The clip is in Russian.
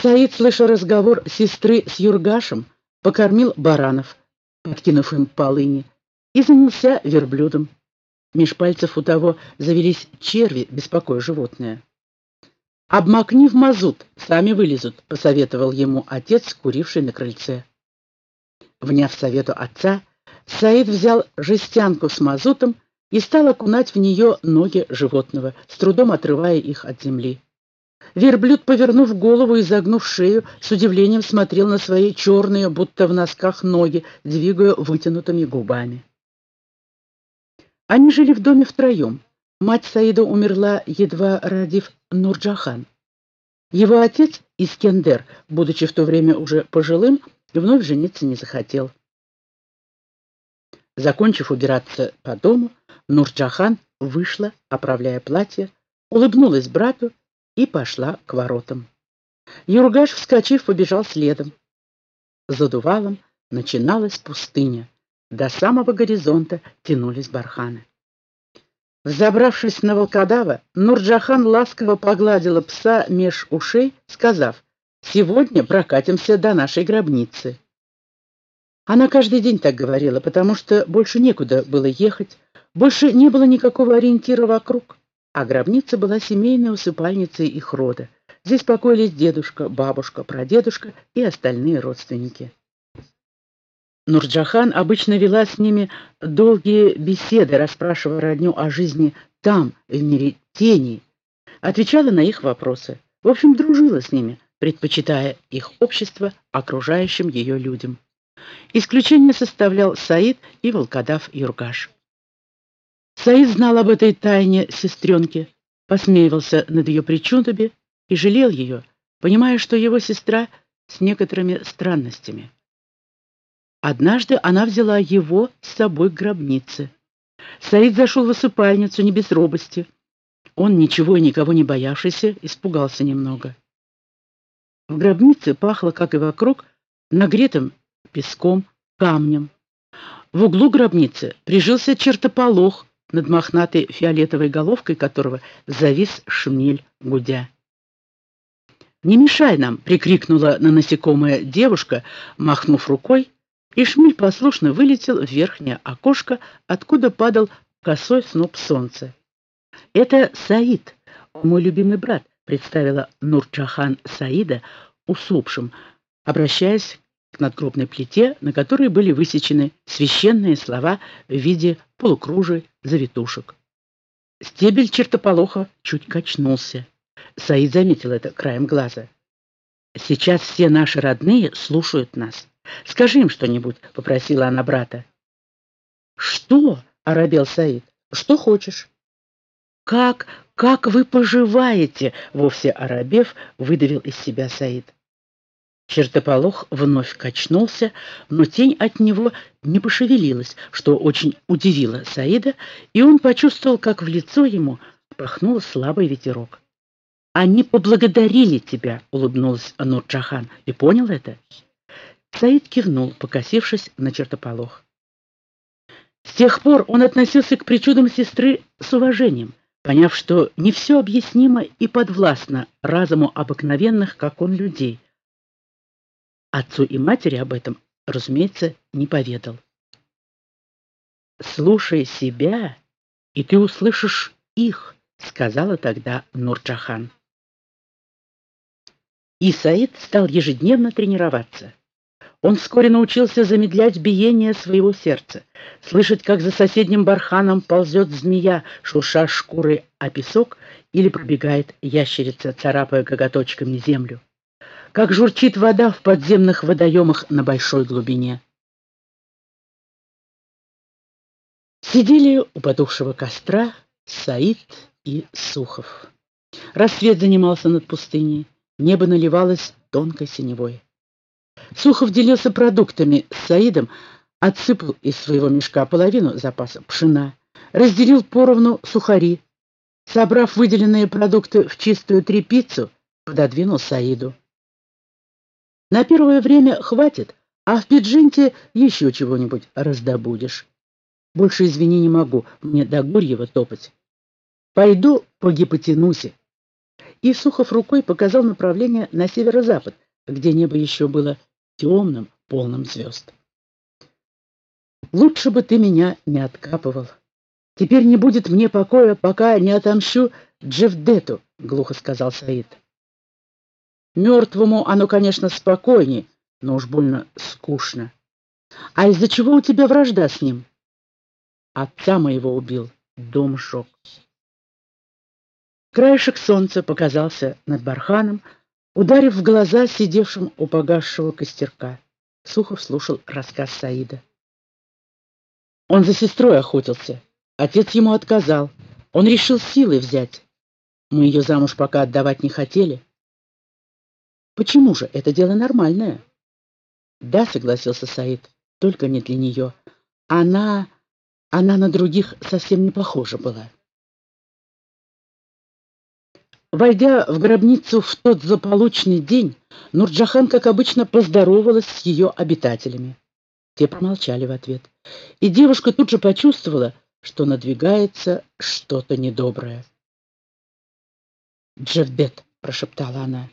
Саид, слыша разговор сестры с Юргашем, покормил баранов, подкинув им полыни, и занялся верблюдом. Меж пальцев у того завелись черви, беспокоя животное. «Обмакни в мазут, сами вылезут», — посоветовал ему отец, куривший на крыльце. Вняв совету отца, Саид взял жестянку с мазутом и стал окунать в нее ноги животного, с трудом отрывая их от земли. Верблюд, повернув голову и загнув шею, с удивлением смотрел на свои черные, будто в носках ноги, двигая вытянутыми губами. Они жили в доме втроем. Мать Саида умерла, едва родив Нурджахан. Его отец, Искендер, будучи в то время уже пожилым, вновь жениться не захотел. Закончив убираться по дому, Нурджахан вышла, оправляя платье, улыбнулась брату и пошла к воротам. Юргаш, вскочив, побежал следом. За дувалом начиналась пустыня. До самого горизонта тянулись барханы. Забравшись на волкодава, Нурджахан ласково погладила пса меж ушей, сказав, «Сегодня прокатимся до нашей гробницы». Она каждый день так говорила, потому что больше некуда было ехать, больше не было никакого ориентира вокруг, а гробница была семейной усыпальницей их рода. Здесь покоились дедушка, бабушка, прадедушка и остальные родственники. Нурджахан обычно вела с ними долгие беседы, расспрашивая родню о жизни там, в мире теней, отвечала на их вопросы. В общем, дружила с ними, предпочитая их общество окружающим ее людям. Исключение составлял Саид и волкодав Юргаш. Саид знал об этой тайне сестренки, посмеивался над ее причудами и жалел ее, понимая, что его сестра с некоторыми странностями. Однажды она взяла его с собой к гробнице. Саид зашел в осыпальницу не без робости. Он, ничего и никого не боявшийся, испугался немного. В гробнице пахло, как и вокруг, нагретым песком, камнем. В углу гробницы прижился чертополох, над мохнатой фиолетовой головкой которого завис шмель гудя. «Не мешай нам!» — прикрикнула на насекомое девушка, махнув рукой, и шмель послушно вылетел в верхнее окошко, откуда падал косой сноп солнца. «Это Саид, мой любимый брат», — представила Нурчахан Саида усопшим, обращаясь к надгробной плите, на которой были высечены священные слова в виде полукружий завитушек. Стебель чертополоха чуть качнулся. Саид заметил это краем глаза. «Сейчас все наши родные слушают нас. Скажи им что-нибудь», — попросила она брата. «Что?» — оробел Саид. «Что хочешь». «Как, как вы поживаете?» — вовсе оробев выдавил из себя Саид. Чертополох вновь качнулся, но тень от него не пошевелилась, что очень удивило Саида, и он почувствовал, как в лицо ему пахнул слабый ветерок. «Они поблагодарили тебя», — улыбнулась Нурджахан. «Ты понял это?» Саид кивнул, покосившись на чертополох. С тех пор он относился к причудам сестры с уважением, поняв, что не все объяснимо и подвластно разуму обыкновенных, как он, людей — Отцу и матери об этом, разумеется, не поведал. «Слушай себя, и ты услышишь их», — сказала тогда Нурджахан. И Саид стал ежедневно тренироваться. Он вскоре научился замедлять биение своего сердца, слышать, как за соседним барханом ползет змея, шурша шкурой о песок, или пробегает ящерица, царапая коготочками землю как журчит вода в подземных водоемах на большой глубине. Сидели у потухшего костра Саид и Сухов. Рассвет занимался над пустыней, небо наливалось тонкой синевой. Сухов делился продуктами с Саидом, отсыпал из своего мешка половину запаса пшена, разделил поровну сухари, собрав выделенные продукты в чистую тряпицу, пододвинул Саиду. На первое время хватит, а в Пиджинте еще чего-нибудь раздобудешь. Больше, извини, не могу, мне до Гурьева топать. Пойду по гипотенусе. и Сухов рукой показал направление на северо-запад, где небо еще было темным, полным звезд. «Лучше бы ты меня не откапывал. Теперь не будет мне покоя, пока не отомщу Джевдету», — глухо сказал Саид. «Мертвому оно, конечно, спокойней, но уж больно скучно. А из-за чего у тебя вражда с ним?» «Отца моего убил, дом сжег». Краешек солнца показался над барханом, ударив в глаза сидевшим у погасшего костерка. Сухов слушал рассказ Саида. Он за сестрой охотился. Отец ему отказал. Он решил силой взять. Мы ее замуж пока отдавать не хотели. Почему же? Это дело нормальное. Да, согласился Саид, только не для нее. Она... она на других совсем не похожа была. Войдя в гробницу в тот злополучный день, Нурджахан, как обычно, поздоровалась с ее обитателями. Те промолчали в ответ. И девушка тут же почувствовала, что надвигается что-то недоброе. «Джевдет», — прошептала она,